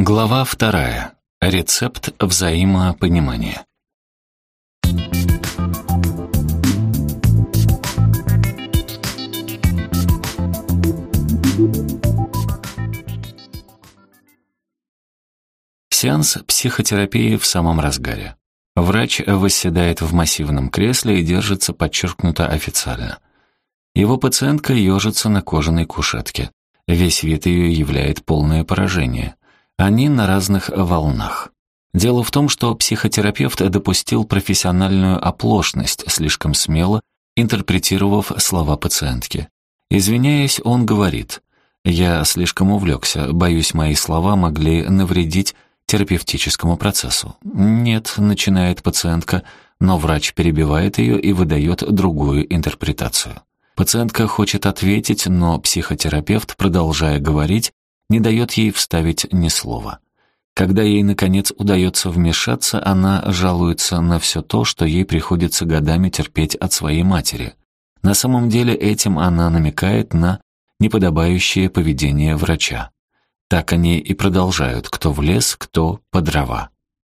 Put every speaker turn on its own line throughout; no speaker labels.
Глава вторая. Рецепт взаимопонимания. Сеанс психотерапии в самом разгаре. Врач восседает в массивном кресле и держится подчеркнуто официально. Его пациентка ежится на кожаной кушетке. Весь вид ее являет полное поражение. Они на разных волнах. Дело в том, что психотерапевт допустил профессиональную оплошность, слишком смело интерпретировав слова пациентки. Извиняясь, он говорит, «Я слишком увлекся, боюсь, мои слова могли навредить терапевтическому процессу». «Нет», — начинает пациентка, но врач перебивает ее и выдает другую интерпретацию. Пациентка хочет ответить, но психотерапевт, продолжая говорить, не дает ей вставить ни слова. Когда ей, наконец, удается вмешаться, она жалуется на все то, что ей приходится годами терпеть от своей матери. На самом деле этим она намекает на неподобающее поведение врача. Так они и продолжают, кто в лес, кто по дрова.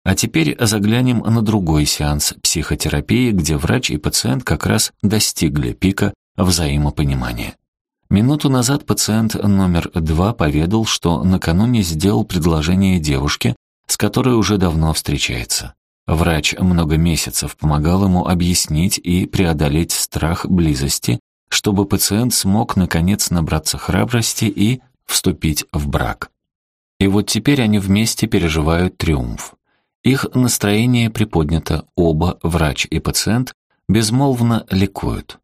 А теперь заглянем на другой сеанс психотерапии, где врач и пациент как раз достигли пика взаимопонимания. Минуту назад пациент номер два поведал, что накануне сделал предложение девушке, с которой уже давно встречается. Врач много месяцев помогал ему объяснить и преодолеть страх близости, чтобы пациент смог наконец набраться храбрости и вступить в брак. И вот теперь они вместе переживают триумф. Их настроение приподнято, оба, врач и пациент, безмолвно ликуют.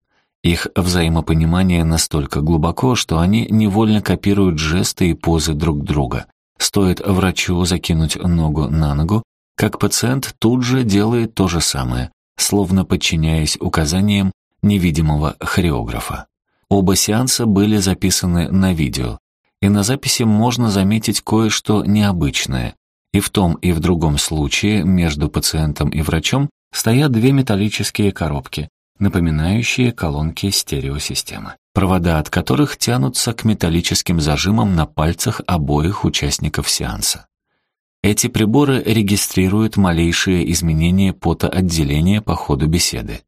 Их взаимопонимание настолько глубоко, что они невольно копируют жесты и позы друг друга. Стоит врачу закинуть ногу на ногу, как пациент тут же делает то же самое, словно подчиняясь указаниям невидимого хореографа. Оба сеанса были записаны на видео, и на записи можно заметить кое-что необычное. И в том и в другом случае между пациентом и врачом стоят две металлические коробки, напоминающие колонки стереосистемы, провода от которых тянутся к металлическим зажимам на пальцах обоих участников сеанса. Эти приборы регистрируют малейшие изменения потоотделения по ходу беседы.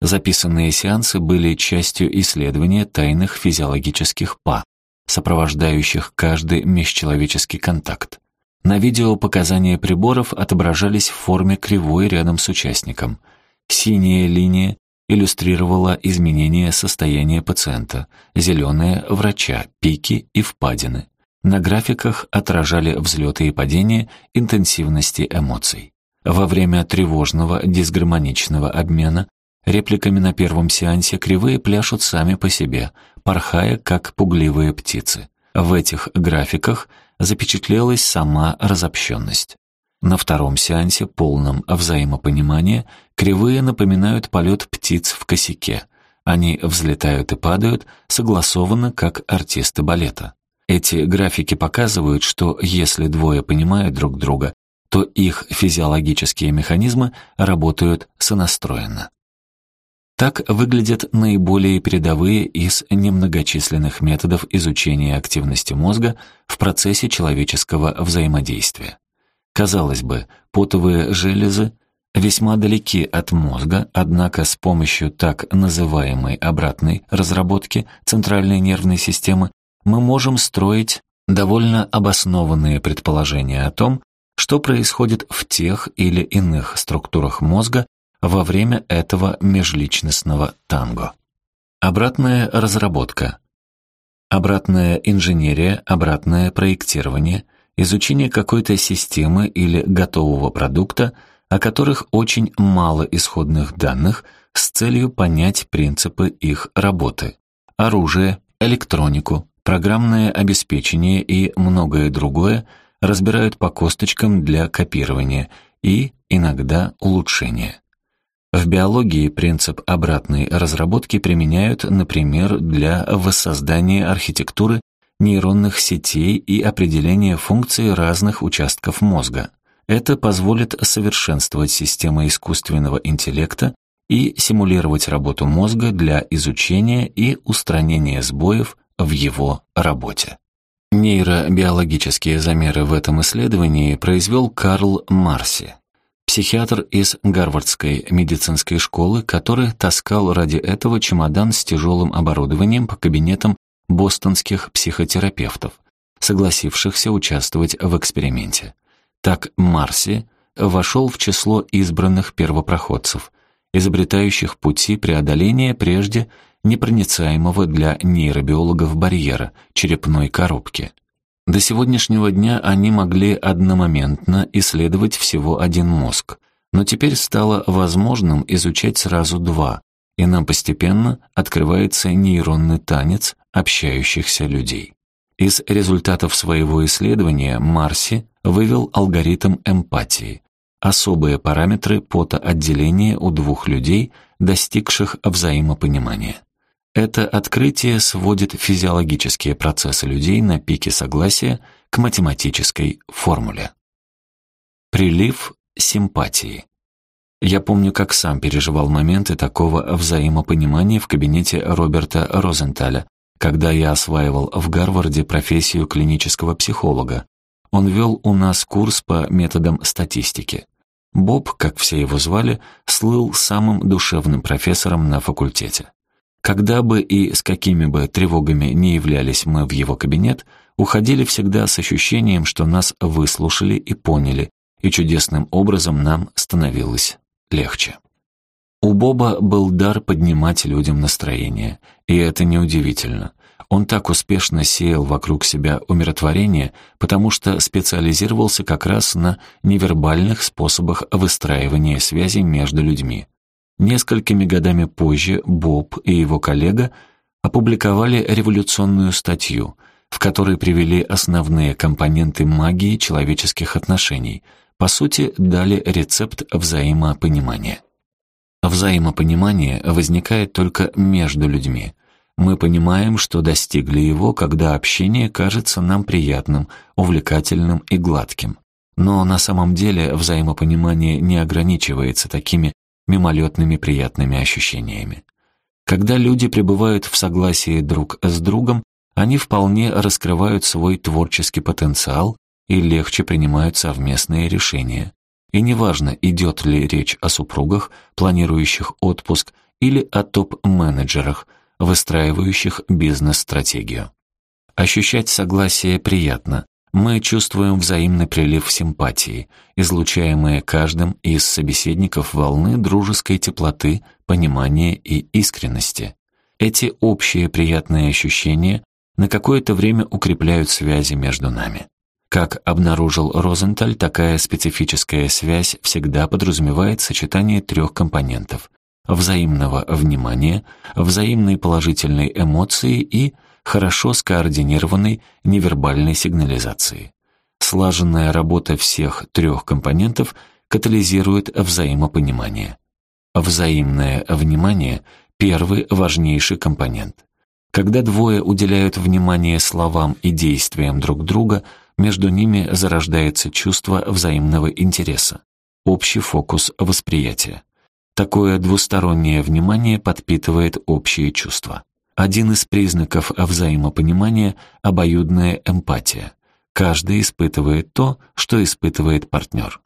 Записанные сеансы были частью исследования тайных физиологических ПА, сопровождающих каждый межчеловеческий контакт. На видео показания приборов отображались в форме кривой рядом с участником. Синяя линия иллюстрировала изменение состояния пациента, зеленые – врача, пики и впадины. На графиках отражали взлеты и падения интенсивности эмоций. Во время тревожного дисгармоничного обмена репликами на первом сеансе кривые пляшут сами по себе, порхая, как пугливые птицы. В этих графиках запечатлелась сама разобщенность. На втором сеансе, полном взаимопонимания, кривые напоминают полет птиц в косяке. Они взлетают и падают, согласованно, как артисты балета. Эти графики показывают, что если двое понимают друг друга, то их физиологические механизмы работают сонастроенно. Так выглядят наиболее передовые из немногочисленных методов изучения активности мозга в процессе человеческого взаимодействия. Казалось бы, потовые железы весьма далеки от мозга, однако с помощью так называемой обратной разработки центральной нервной системы мы можем строить довольно обоснованные предположения о том, что происходит в тех или иных структурах мозга во время этого межличностного танго. Обратная разработка. Обратная инженерия, обратное проектирование, изучение какой-то системы или готового продукта, о которых очень мало исходных данных, с целью понять принципы их работы. Оружие, электронику, программное обеспечение и многое другое разбирают по косточкам для копирования и, иногда, улучшения. В биологии принцип обратной разработки применяют, например, для воссоздания архитектуры нейронных сетей и определения функций разных участков мозга. Это позволит совершенствовать системы искусственного интеллекта и симулировать работу мозга для изучения и устранения сбоев в его работе. Нейробиологические замеры в этом исследовании произвел Карл Марси, психиатр из Гарвардской медицинской школы, который таскал ради этого чемодан с тяжелым оборудованием по кабинетам бостонских психотерапевтов, согласившихся участвовать в эксперименте. Так Марси вошел в число избранных первопроходцев, изобретающих пути преодоления прежде непроницаемого для нейробиологов барьера черепной коробки. До сегодняшнего дня они могли одномоментно исследовать всего один мозг, но теперь стало возможным изучать сразу два, и нам постепенно открывается нейронный танец общающихся людей. Из результатов своего исследования Марси вывел алгоритм эмпатии, особые параметры потоотделения у двух людей, достигших взаимопонимания. Это открытие сводит физиологические процессы людей на пике согласия к математической формуле. Прилив симпатии. Я помню, как сам переживал моменты такого взаимопонимания в кабинете Роберта Розенталя, когда я осваивал в Гарварде профессию клинического психолога. Он вел у нас курс по методам статистики. Боб, как все его звали, слыл самым душевным профессором на факультете. Когда бы и с какими бы тревогами не являлись мы в его кабинет, уходили всегда с ощущением, что нас выслушали и поняли, и чудесным образом нам становилось легче. У Боба был дар поднимать людям настроение, и это неудивительно. Он так успешно сеял вокруг себя умиротворение, потому что специализировался как раз на невербальных способах выстраивания связи между людьми. Несколькими годами позже Боб и его коллега опубликовали революционную статью, в которой привели основные компоненты магии человеческих отношений, по сути, дали рецепт взаимопонимания. Взаимопонимание возникает только между людьми. Мы понимаем, что достигли его, когда общение кажется нам приятным, увлекательным и гладким. Но на самом деле взаимопонимание не ограничивается такими мимолетными приятными ощущениями. Когда люди пребывают в согласии друг с другом, они вполне раскрывают свой творческий потенциал и легче принимают совместные решения. И неважно, идет ли речь о супругах, планирующих отпуск, или о топ-менеджерах, выстраивающих бизнес-стратегию. Ощущать согласие приятно, мы чувствуем взаимный прилив симпатии, излучаемые каждым из собеседников волны дружеской теплоты, понимания и искренности. Эти общие приятные ощущения на какое-то время укрепляют связи между нами. Как обнаружил Розенталь, такая специфическая связь всегда подразумевает сочетание трех компонентов – взаимного внимания, взаимной положительной эмоции и хорошо скоординированной невербальной сигнализации. Слаженная работа всех трех компонентов катализирует взаимопонимание. Взаимное внимание – первый важнейший компонент. Когда двое уделяют внимание словам и действиям друг друга, между ними зарождается чувство взаимного интереса, общий фокус восприятия. Такое двустороннее внимание подпитывает общие чувства. Один из признаков взаимопонимания — обоюдная эмпатия. Каждый испытывает то, что испытывает партнер.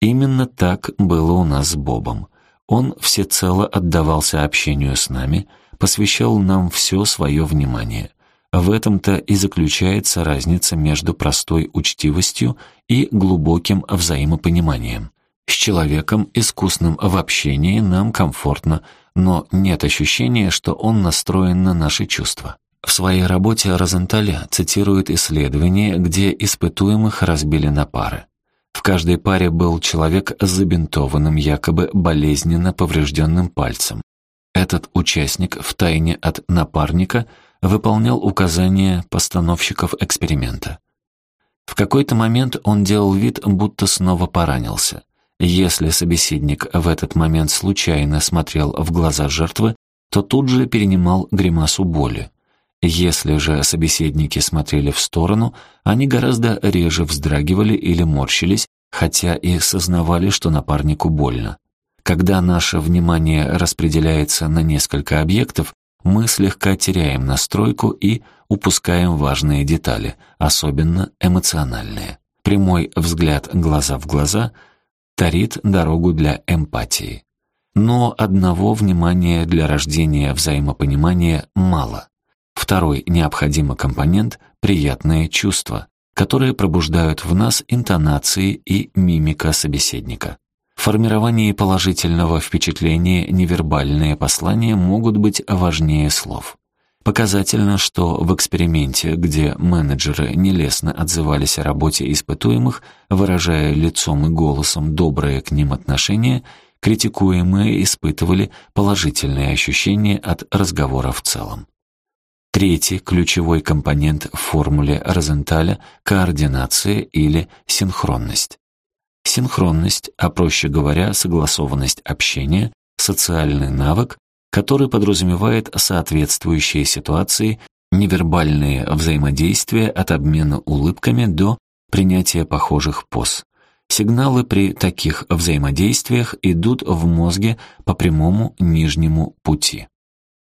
Именно так было у нас с Бобом. Он всецело отдавался общению с нами, посвящал нам все свое внимание. В этом-то и заключается разница между простой учтивостью и глубоким взаимопониманием. С человеком, искусным в общении, нам комфортно, но нет ощущения, что он настроен на наши чувства. В своей работе Розенталь цитирует исследование, где испытуемых разбили на пары. В каждой паре был человек с забинтованным, якобы болезненно поврежденным пальцем. Этот участник втайне от напарника выполнял указания постановщиков эксперимента. В какой-то момент он делал вид, будто снова поранился. Если собеседник в этот момент случайно смотрел в глаза жертвы, то тут же перенимал гримасу боли. Если же собеседники смотрели в сторону, они гораздо реже вздрагивали или морщились, хотя и сознавали, что напарнику больно. Когда наше внимание распределяется на несколько объектов, мы слегка теряем настройку и упускаем важные детали, особенно эмоциональные. Прямой взгляд глаза в глаза тарит дорогу для эмпатии. Но одного внимания для рождения взаимопонимания мало. Второй необходимый компонент — приятные чувства, которые пробуждают в нас интонации и мимика собеседника. Формировании положительного впечатления невербальные послания могут быть важнее слов. Показательно, что в эксперименте, где менеджеры нелестно отзывались о работе испытуемых, выражая лицом и голосом доброе к ним отношение, критикуемые испытывали положительные ощущения от разговора в целом. Третий ключевой компонент в формуле Розенталя — координация или синхронность. Синхронность, а проще говоря, согласованность общения, социальный навык, который подразумевает соответствующие ситуации, невербальные взаимодействия от обмена улыбками до принятия похожих поз. Сигналы при таких взаимодействиях идут в мозге по прямому нижнему пути.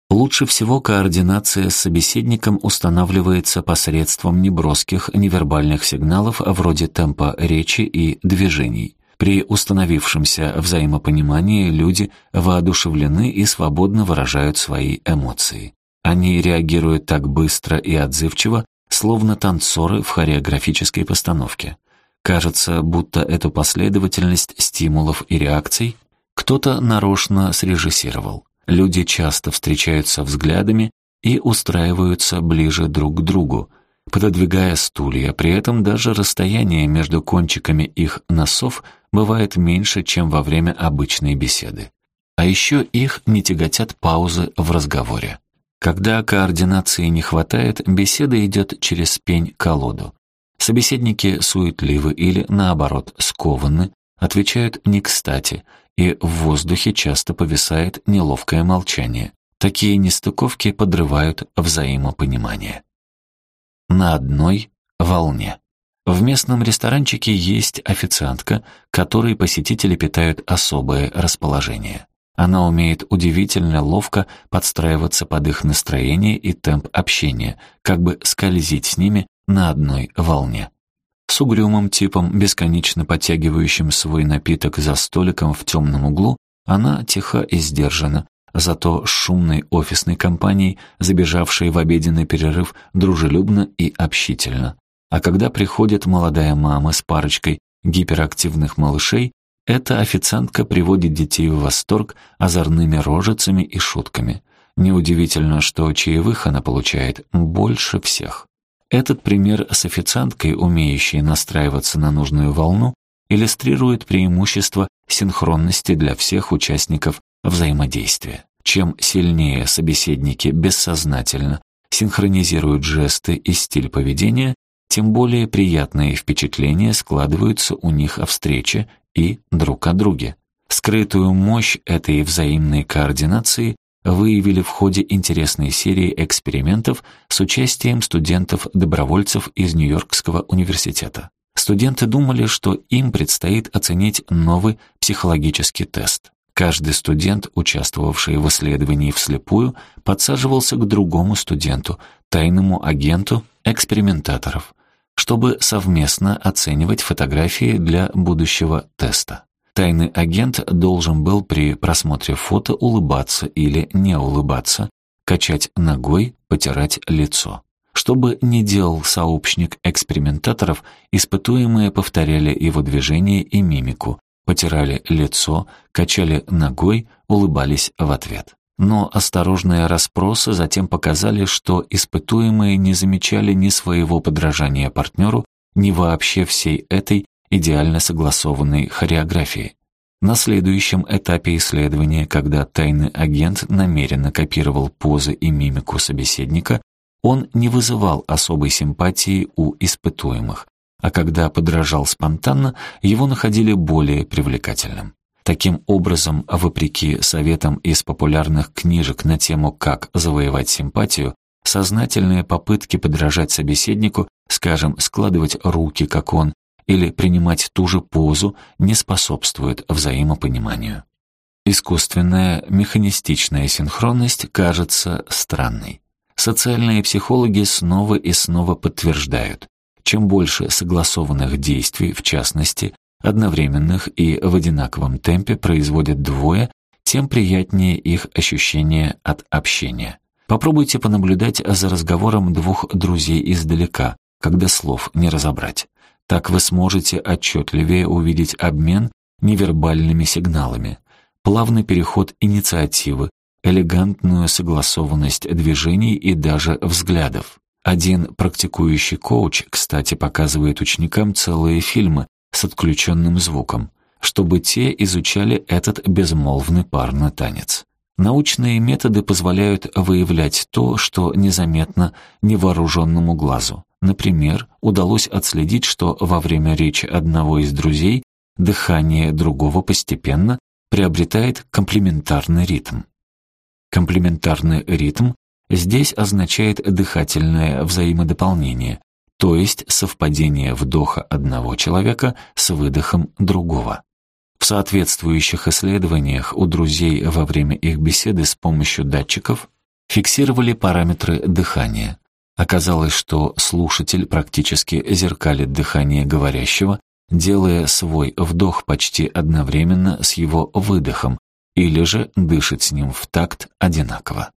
Лучше всего координация с собеседником устанавливается посредством неброских невербальных сигналов вроде темпа речи и движений. При установившемся взаимопонимании люди воодушевлены и свободно выражают свои эмоции. Они реагируют так быстро и отзывчиво, словно танцоры в хореографической постановке. Кажется, будто эту последовательность стимулов и реакций кто-то нарочно срежиссировал. Люди часто встречаются взглядами и устраиваются ближе друг к другу, пододвигая стулья, при этом даже расстояние между кончиками их носов бывает меньше, чем во время обычной беседы. А еще их не тяготят паузы в разговоре. Когда координации не хватает, беседа идет через пень-колоду. Собеседники суетливы или, наоборот, скованы, отвечают не кстати, и в воздухе часто повисает неловкое молчание. Такие нестыковки подрывают взаимопонимание. На одной волне. В местном ресторанчике есть официантка, которой посетители питают особое расположение. Она умеет удивительно ловко подстраиваться под их настроение и темп общения, как бы скользить с ними на одной волне с угрюмым типом, бесконечно подтягивающим свой напиток за столиком в темном углу, она тиха и сдержана, зато с шумной офисной компанией, забежавшей в обеденный перерыв, дружелюбно и общительно. А когда приходит молодая мама с парочкой гиперактивных малышей, эта официантка приводит детей в восторг озорными рожицами и шутками. Неудивительно, что чаевых она получает больше всех. Этот пример с официанткой, умеющей настраиваться на нужную волну, иллюстрирует преимущество синхронности для всех участников взаимодействия. Чем сильнее собеседники бессознательно синхронизируют жесты и стиль поведения, тем более приятные впечатления складываются у них о встрече и друг о друге. Скрытую мощь этой взаимной координации выявили в ходе интересной серии экспериментов с участием студентов-добровольцев из Нью-Йоркского университета. Студенты думали, что им предстоит оценить новый психологический тест. Каждый студент, участвовавший в исследовании вслепую, подсаживался к другому студенту, тайному агенту экспериментаторов, чтобы совместно оценивать фотографии для будущего теста. Тайный агент должен был при просмотре фото улыбаться или не улыбаться, качать ногой, потирать лицо. Что бы ни делал сообщник экспериментаторов, испытуемые повторяли его движения и мимику, потирали лицо, качали ногой, улыбались в ответ. Но осторожные расспросы затем показали, что испытуемые не замечали ни своего подражания партнеру, ни вообще всей этой идеально согласованной хореографии. На следующем этапе исследования, когда тайный агент намеренно копировал позы и мимику собеседника, он не вызывал особой симпатии у испытуемых, а когда подражал спонтанно, его находили более привлекательным. Таким образом, вопреки советам из популярных книжек на тему «Как завоевать симпатию», сознательные попытки подражать собеседнику, скажем, складывать руки, как он, или принимать ту же позу не способствует взаимопониманию. Искусственная механистичная синхронность кажется странной. Социальные психологи снова и снова подтверждают, чем больше согласованных действий, в частности, одновременных и в одинаковом темпе производят двое, тем приятнее их ощущение от общения. Попробуйте понаблюдать за разговором двух друзей издалека, когда слов не разобрать. Так вы сможете отчетливее увидеть обмен невербальными сигналами, плавный переход инициативы, элегантную согласованность движений и даже взглядов. Один практикующий коуч, кстати, показывает ученикам целые фильмы с отключенным звуком, чтобы те изучали этот безмолвный парный танец. Научные методы позволяют выявлять то, что незаметно невооруженному глазу. Например, удалось отследить, что во время речи одного из друзей дыхание другого постепенно приобретает комплементарный ритм. Комплементарный ритм здесь означает дыхательное взаимодополнение, то есть совпадение вдоха одного человека с выдохом другого. В соответствующих исследованиях у друзей во время их беседы с помощью датчиков фиксировали параметры дыхания. Оказалось, что слушатель практически зеркалит дыхание говорящего, делая свой вдох почти одновременно с его выдохом, или же дышит с ним в такт одинаково.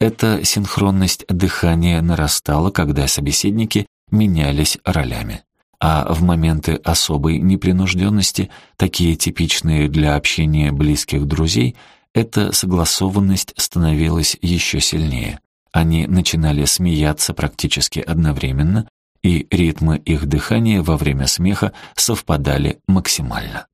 Эта синхронность дыхания нарастала, когда собеседники менялись ролями а в моменты особой непринужденности, такие типичные для общения близких друзей, эта согласованность становилась еще сильнее. Они начинали смеяться практически одновременно, и ритмы их дыхания во время смеха совпадали максимально.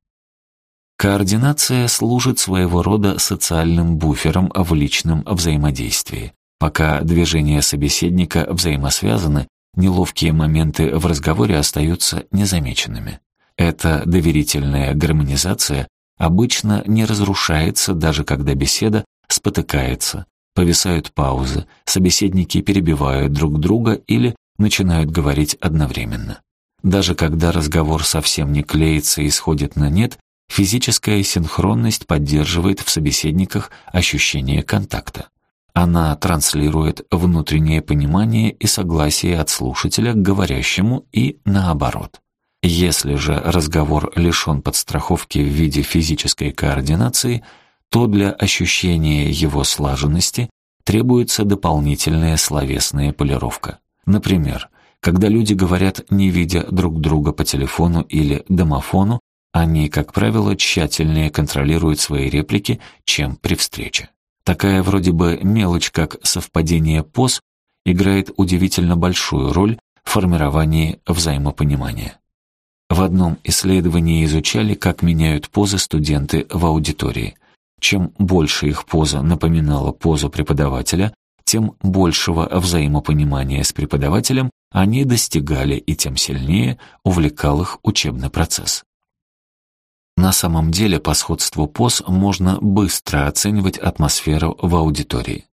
Координация служит своего рода социальным буфером в личном взаимодействии. Пока движения собеседника взаимосвязаны, неловкие моменты в разговоре остаются незамеченными. Эта доверительная гармонизация обычно не разрушается, даже когда беседа спотыкается, повисают паузы, собеседники перебивают друг друга или начинают говорить одновременно. Даже когда разговор совсем не клеится и сходит на нет, физическая синхронность поддерживает в собеседниках ощущение контакта. Она транслирует внутреннее понимание и согласие от слушателя к говорящему и наоборот. Если же разговор лишен подстраховки в виде физической координации, то для ощущения его слаженности требуется дополнительная словесная полировка. Например, когда люди говорят, не видя друг друга по телефону или домофону, они, как правило, тщательнее контролируют свои реплики, чем при встрече. Такая вроде бы мелочь, как совпадение поз, играет удивительно большую роль в формировании взаимопонимания. В одном исследовании изучали, как меняют позы студенты в аудитории. Чем больше их поза напоминала позу преподавателя, тем большего взаимопонимания с преподавателем они достигали и тем сильнее увлекал их учебный процесс. На самом деле по сходству поз можно быстро оценивать атмосферу в аудитории.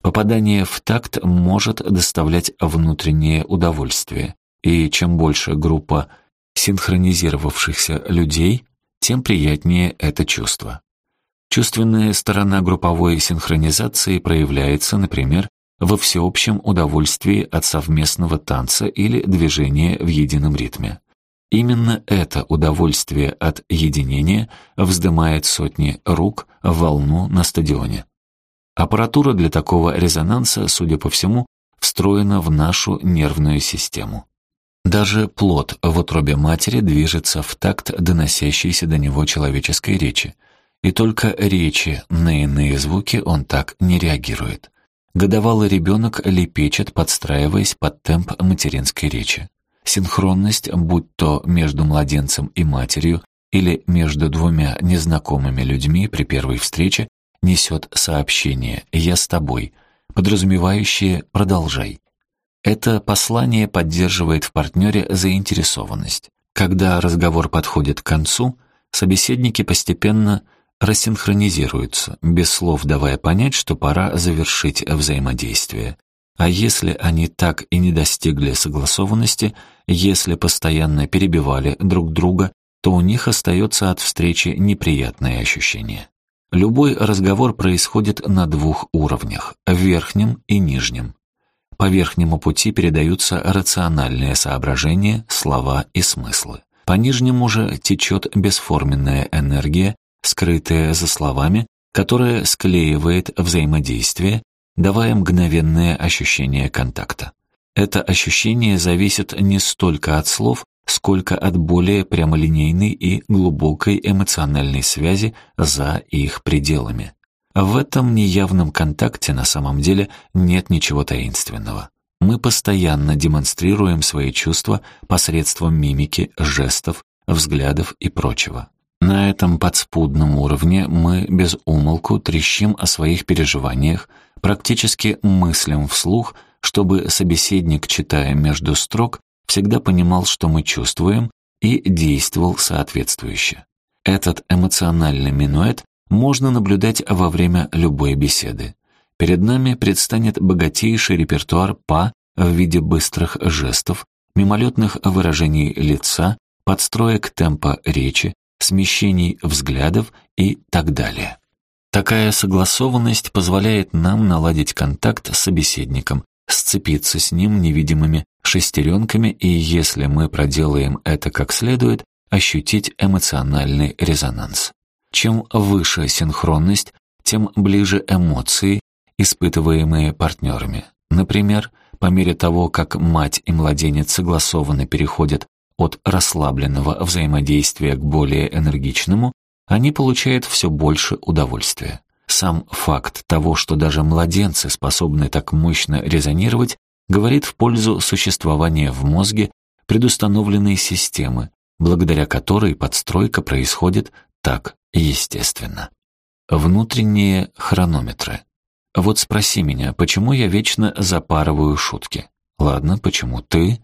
Попадание в такт может доставлять внутреннее удовольствие, и чем больше группа синхронизировавшихся людей, тем приятнее это чувство. Чувственная сторона групповой синхронизации проявляется, например, во всеобщем удовольствии от совместного танца или движения в едином ритме. Именно это удовольствие от единения вздымает сотни рук в волну на стадионе. Аппаратура для такого резонанса, судя по всему, встроена в нашу нервную систему. Даже плод в утробе матери движется в такт доносящейся до него человеческой речи, и только речи на иные звуки он так не реагирует. Годовалый ребенок лепечет, подстраиваясь под темп материнской речи. Синхронность, будь то между младенцем и матерью или между двумя незнакомыми людьми при первой встрече, несет сообщение «я с тобой», подразумевающее «продолжай». Это послание поддерживает в партнере заинтересованность. Когда разговор подходит к концу, собеседники постепенно рассинхронизируются, без слов давая понять, что пора завершить взаимодействие. А если они так и не достигли согласованности, если постоянно перебивали друг друга, то у них остается от встречи неприятное ощущение. Любой разговор происходит на двух уровнях – верхнем и нижнем. По верхнему пути передаются рациональные соображения, слова и смыслы. По нижнему же течет бесформенная энергия, скрытая за словами, которая склеивает взаимодействие, давая мгновенное ощущение контакта. Это ощущение зависит не столько от слов, сколько от более прямолинейной и глубокой эмоциональной связи за их пределами. В этом неявном контакте на самом деле нет ничего таинственного. Мы постоянно демонстрируем свои чувства посредством мимики, жестов, взглядов и прочего. На этом подспудном уровне мы без умолку трещим о своих переживаниях, практически мыслим вслух, чтобы собеседник, читая между строк, всегда понимал, что мы чувствуем, и действовал соответствующе. Этот эмоциональный минуэт можно наблюдать во время любой беседы. Перед нами предстанет богатейший репертуар па в виде быстрых жестов, мимолетных выражений лица, подстроек темпа речи, смещений взглядов и так далее. Такая согласованность позволяет нам наладить контакт с собеседником, сцепиться с ним невидимыми шестеренками и, если мы проделаем это как следует, ощутить эмоциональный резонанс. Чем выше синхронность, тем ближе эмоции, испытываемые партнерами. Например, по мере того, как мать и младенец согласованно переходят от расслабленного взаимодействия к более энергичному, они получают все больше удовольствия. Сам факт того, что даже младенцы способны так мощно резонировать, говорит в пользу существования в мозге предустановленной системы, благодаря которой подстройка происходит так естественно. Внутренние хронометры. Вот спроси меня, почему я вечно запарываю шутки? Ладно, почему ты?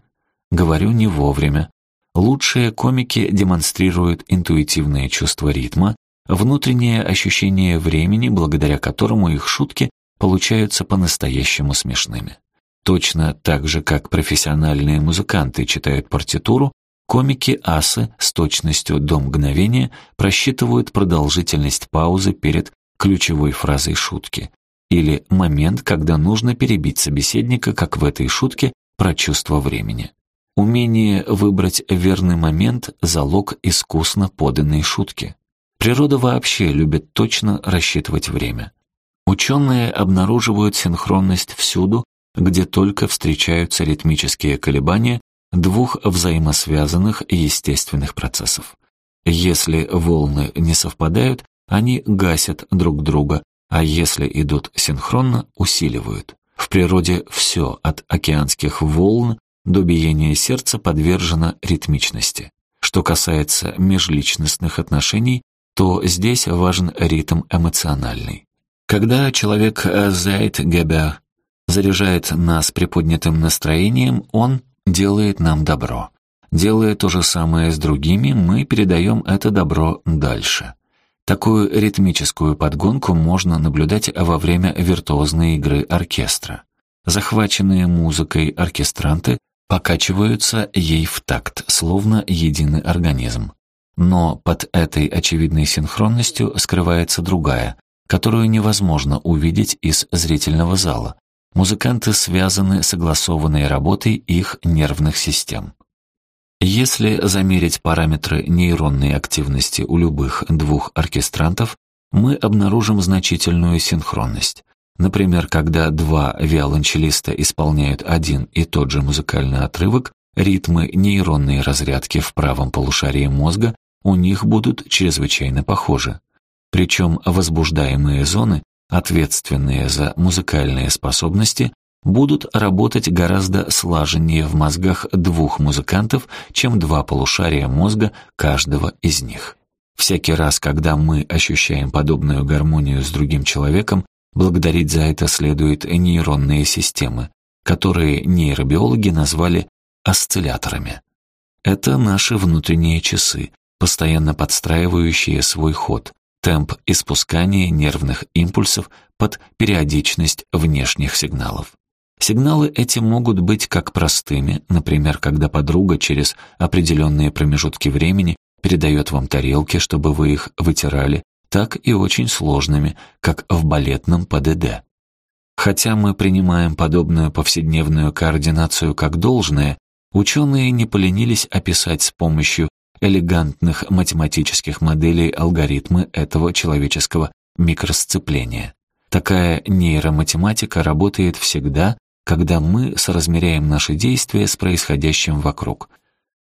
Говорю не вовремя, Лучшие комики демонстрируют интуитивное чувство ритма, внутреннее ощущение времени, благодаря которому их шутки получаются по-настоящему смешными. Точно так же, как профессиональные музыканты читают партитуру, комики-асы с точностью до мгновения просчитывают продолжительность паузы перед ключевой фразой шутки или момент, когда нужно перебить собеседника, как в этой шутке, про чувство времени. Умение выбрать верный момент – залог искусно поданной шутки. Природа вообще любит точно рассчитывать время. Ученые обнаруживают синхронность всюду, где только встречаются ритмические колебания двух взаимосвязанных естественных процессов. Если волны не совпадают, они гасят друг друга, а если идут синхронно, усиливают. В природе все от океанских волн до биения сердца подвержено ритмичности. Что касается межличностных отношений, то здесь важен ритм эмоциональный. Когда человек Зайд Гебер заряжает нас приподнятым настроением, он делает нам добро. Делая то же самое с другими, мы передаем это добро дальше. Такую ритмическую подгонку можно наблюдать во время виртуозной игры оркестра. Захваченные музыкой оркестранты покачиваются ей в такт, словно единый организм. Но под этой очевидной синхронностью скрывается другая, которую невозможно увидеть из зрительного зала. Музыканты связаны согласованной работой их нервных систем. Если замерить параметры нейронной активности у любых двух оркестрантов, мы обнаружим значительную синхронность. Например, когда два виолончелиста исполняют один и тот же музыкальный отрывок, ритмы нейронной разрядки в правом полушарии мозга у них будут чрезвычайно похожи. Причем возбуждаемые зоны, ответственные за музыкальные способности, будут работать гораздо слаженнее в мозгах двух музыкантов, чем два полушария мозга каждого из них. Всякий раз, когда мы ощущаем подобную гармонию с другим человеком, Благодарить за это следует нейронные системы, которые нейробиологи назвали осцилляторами. Это наши внутренние часы, постоянно подстраивающие свой ход, темп испускания нервных импульсов под периодичность внешних сигналов. Сигналы эти могут быть как простыми, например, когда подруга через определенные промежутки времени передает вам тарелки, чтобы вы их вытирали, так и очень сложными, как в балетном ПДД. Хотя мы принимаем подобную повседневную координацию как должное, ученые не поленились описать с помощью элегантных математических моделей алгоритмы этого человеческого микросцепления. Такая нейроматематика работает всегда, когда мы соразмеряем наши действия с происходящим вокруг.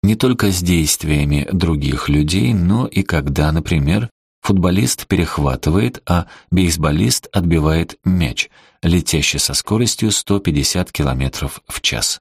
Не только с действиями других людей, но и когда, например, футболист перехватывает, а бейсболист отбивает мяч, летящий со скоростью 150 км в час.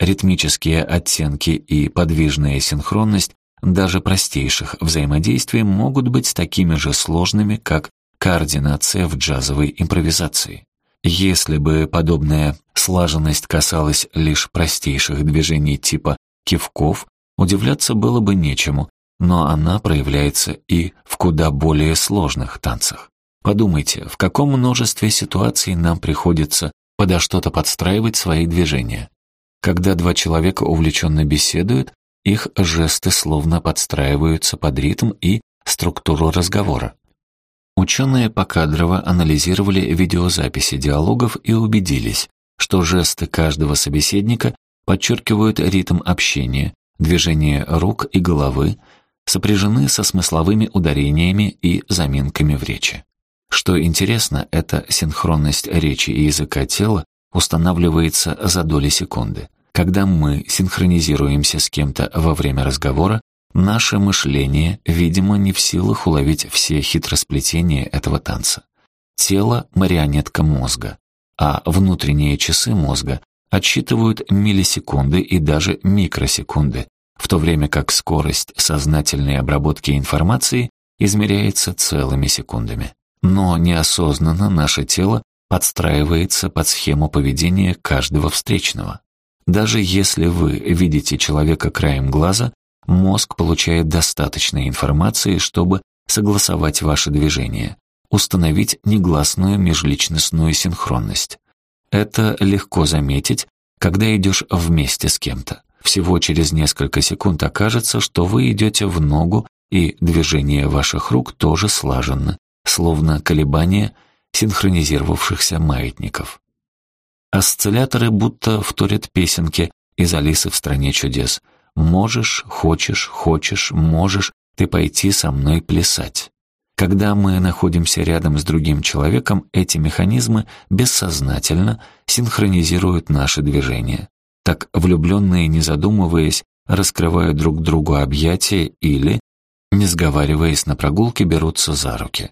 Ритмические оттенки и подвижная синхронность даже простейших взаимодействий могут быть такими же сложными, как координация в джазовой импровизации. Если бы подобная слаженность касалась лишь простейших движений типа кивков, удивляться было бы нечему, но она проявляется и в куда более сложных танцах. Подумайте, в каком множестве ситуаций нам приходится подо что-то подстраивать свои движения. Когда два человека увлеченно беседуют, их жесты словно подстраиваются под ритм и структуру разговора. Ученые покадрово анализировали видеозаписи диалогов и убедились, что жесты каждого собеседника подчеркивают ритм общения, движение рук и головы, сопряжены со смысловыми ударениями и заминками в речи. Что интересно, эта синхронность речи и языка тела устанавливается за доли секунды. Когда мы синхронизируемся с кем-то во время разговора, наше мышление, видимо, не в силах уловить все хитросплетения этого танца. Тело — марионетка мозга, а внутренние часы мозга отсчитывают миллисекунды и даже микросекунды, в то время как скорость сознательной обработки информации измеряется целыми секундами. Но неосознанно наше тело подстраивается под схему поведения каждого встречного. Даже если вы видите человека краем глаза, мозг получает достаточно информации, чтобы согласовать ваши движения, установить негласную межличностную синхронность. Это легко заметить, когда идешь вместе с кем-то. Всего через несколько секунд окажется, что вы идете в ногу, и движение ваших рук тоже слаженно, словно колебания синхронизировавшихся маятников. Осцилляторы будто вторят песенки из «Алисы в стране чудес». «Можешь, хочешь, хочешь, можешь ты пойти со мной плясать». Когда мы находимся рядом с другим человеком, эти механизмы бессознательно синхронизируют наши движения. Так влюбленные, не задумываясь, раскрывают друг другу объятия или, не сговариваясь на прогулке, берутся за руки.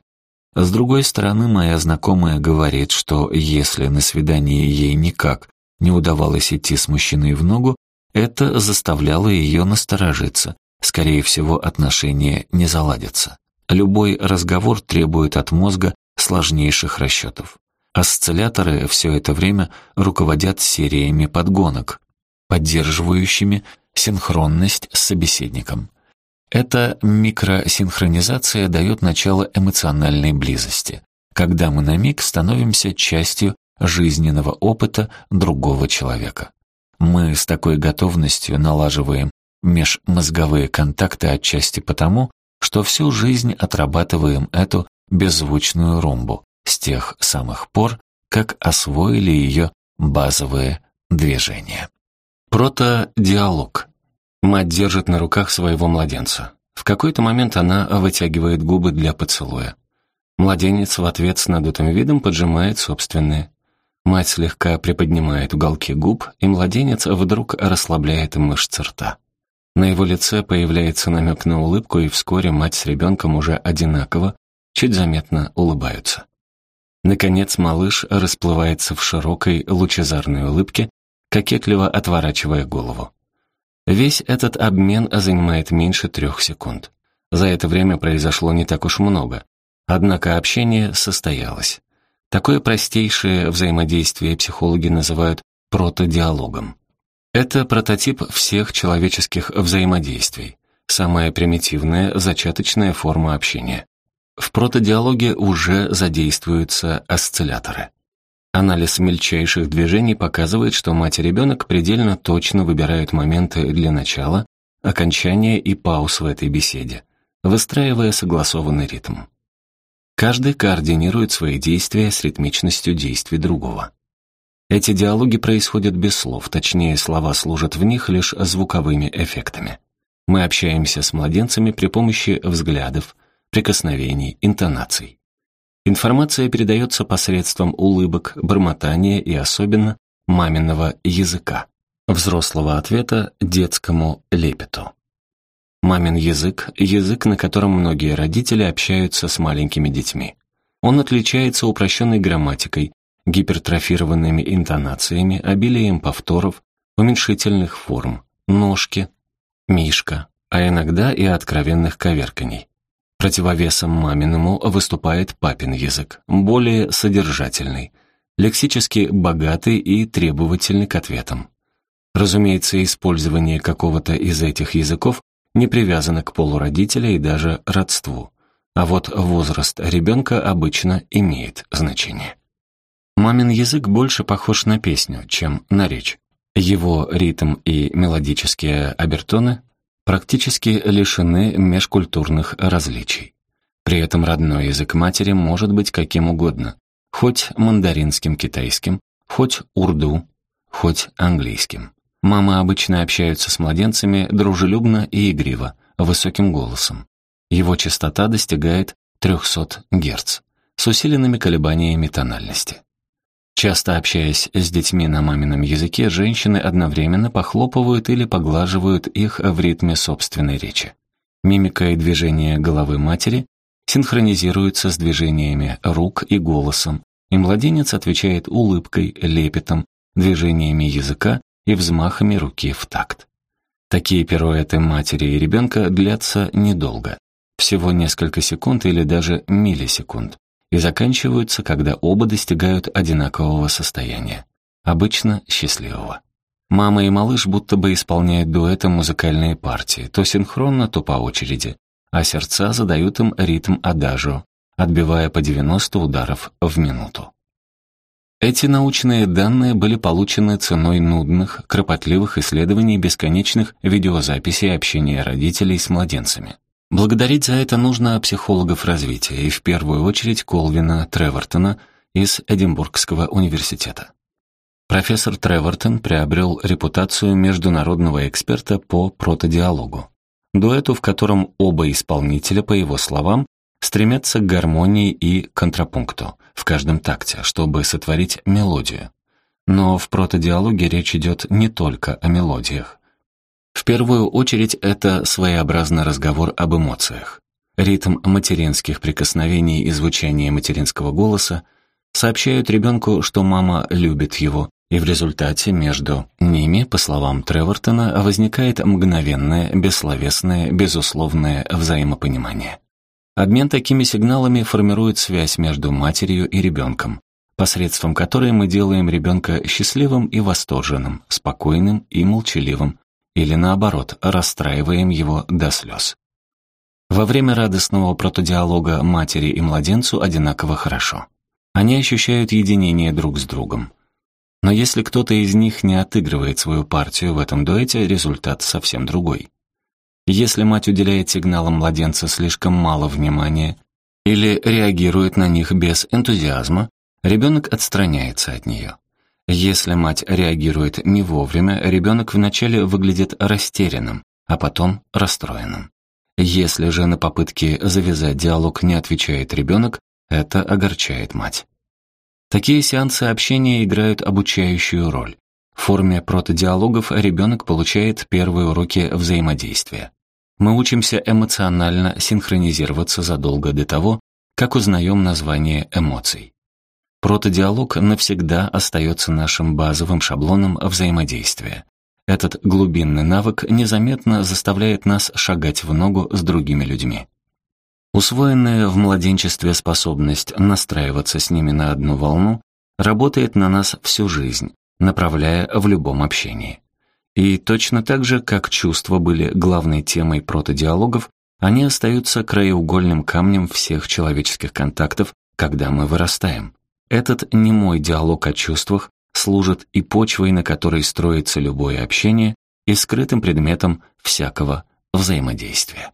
С другой стороны, моя знакомая говорит, что если на свидании ей никак не удавалось идти с мужчиной в ногу, это заставляло ее насторожиться. Скорее всего, отношения не заладятся. Любой разговор требует от мозга сложнейших расчетов. Осцилляторы все это время руководят сериями подгонок, поддерживающими синхронность с собеседником. Эта микросинхронизация дает начало эмоциональной близости, когда мы на миг становимся частью жизненного опыта другого человека. Мы с такой готовностью налаживаем межмозговые контакты отчасти потому, что всю жизнь отрабатываем эту беззвучную румбу с тех самых пор, как освоили ее базовые движения. Протодиалог. Мать держит на руках своего младенца. В какой-то момент она вытягивает губы для поцелуя. Младенец в ответ с надутым видом поджимает собственные. Мать слегка приподнимает уголки губ, и младенец вдруг расслабляет мышцы рта. На его лице появляется намек на улыбку, и вскоре мать с ребенком уже одинаково, чуть заметно улыбаются. Наконец малыш расплывается в широкой лучезарной улыбке, кокетливо отворачивая голову. Весь этот обмен занимает меньше трех секунд. За это время произошло не так уж много. Однако общение состоялось. Такое простейшее взаимодействие психологи называют протодиалогом. Это прототип всех человеческих взаимодействий, самая примитивная зачаточная форма общения. В протодиалоге уже задействуются осцилляторы. Анализ мельчайших движений показывает, что мать и ребенок предельно точно выбирают моменты для начала, окончания и пауз в этой беседе, выстраивая согласованный ритм. Каждый координирует свои действия с ритмичностью действий другого. Эти диалоги происходят без слов, точнее, слова служат в них лишь звуковыми эффектами. Мы общаемся с младенцами при помощи взглядов, прикосновений, интонаций. Информация передается посредством улыбок, бормотания и особенно маминого языка, взрослого ответа детскому лепету. Мамин язык – язык, на котором многие родители общаются с маленькими детьми. Он отличается упрощенной грамматикой, гипертрофированными интонациями, обилием повторов, уменьшительных форм, ножки, мишка, а иногда и откровенных коверканий. Противовесом маминому выступает папин язык, более содержательный, лексически богатый и требовательный к ответам. Разумеется, использование какого-то из этих языков не привязано к полу родителя и даже родству. А вот возраст ребенка обычно имеет значение. Мамин язык больше похож на песню, чем на речь. Его ритм и мелодические обертоны практически лишены межкультурных различий. При этом родной язык матери может быть каким угодно, хоть мандаринским китайским, хоть урду, хоть английским. Мамы обычно общаются с младенцами дружелюбно и игриво, высоким голосом. Его частота достигает 300 Гц с усиленными колебаниями тональности. Часто общаясь с детьми на мамином языке, женщины одновременно похлопывают или поглаживают их в ритме собственной речи. Мимика и движение головы матери синхронизируются с движениями рук и голосом, и младенец отвечает улыбкой, лепетом, движениями языка и взмахами руки в такт. Такие пируэты матери и ребенка длятся недолго, всего несколько секунд или даже миллисекунд и заканчиваются, когда оба достигают одинакового состояния, обычно счастливого. Мама и малыш будто бы исполняют дуэтом музыкальные партии, то синхронно, то по очереди, а сердца задают им ритм адажио, отбивая по 90 ударов в минуту. Эти научные данные были получены ценой нудных, кропотливых исследований бесконечных видеозаписей общения родителей с младенцами. Благодарить за это нужно психологов развития, и в первую очередь Колвина Тревортона из Эдинбургского университета. Профессор Тревортон приобрел репутацию международного эксперта по протодиалогу, дуэту, в котором оба исполнителя, по его словам, стремятся к гармонии и контрапункту в каждом такте, чтобы сотворить мелодию. Но в протодиалоге речь идет не только о мелодиях. В первую очередь это своеобразный разговор об эмоциях. Ритм материнских прикосновений и звучание материнского голоса сообщают ребенку, что мама любит его, и в результате между ними, по словам Тревортона, возникает мгновенное, бессловесное, безусловное взаимопонимание. Обмен такими сигналами формирует связь между матерью и ребенком, посредством которой мы делаем ребенка счастливым и восторженным, спокойным и молчаливым, или наоборот, расстраиваем его до слез. Во время радостного протодиалога матери и младенцу одинаково хорошо. Они ощущают единение друг с другом. Но если кто-то из них не отыгрывает свою партию в этом дуэте, результат совсем другой. Если мать уделяет сигналам младенца слишком мало внимания или реагирует на них без энтузиазма, ребенок отстраняется от нее. Если мать реагирует не вовремя, ребенок вначале выглядит растерянным, а потом расстроенным. Если же на попытки завязать диалог не отвечает ребенок, это огорчает мать. Такие сеансы общения играют обучающую роль. В форме протодиалогов ребенок получает первые уроки взаимодействия. Мы учимся эмоционально синхронизироваться задолго до того, как узнаем название эмоций. Протодиалог навсегда остается нашим базовым шаблоном взаимодействия. Этот глубинный навык незаметно заставляет нас шагать в ногу с другими людьми. Усвоенная в младенчестве способность настраиваться с ними на одну волну работает на нас всю жизнь, направляя в любом общении. И точно так же, как чувства были главной темой протодиалогов, они остаются краеугольным камнем всех человеческих контактов, когда мы вырастаем. Этот немой диалог о чувствах служит и почвой, на которой строится любое общение, и скрытым предметом всякого взаимодействия.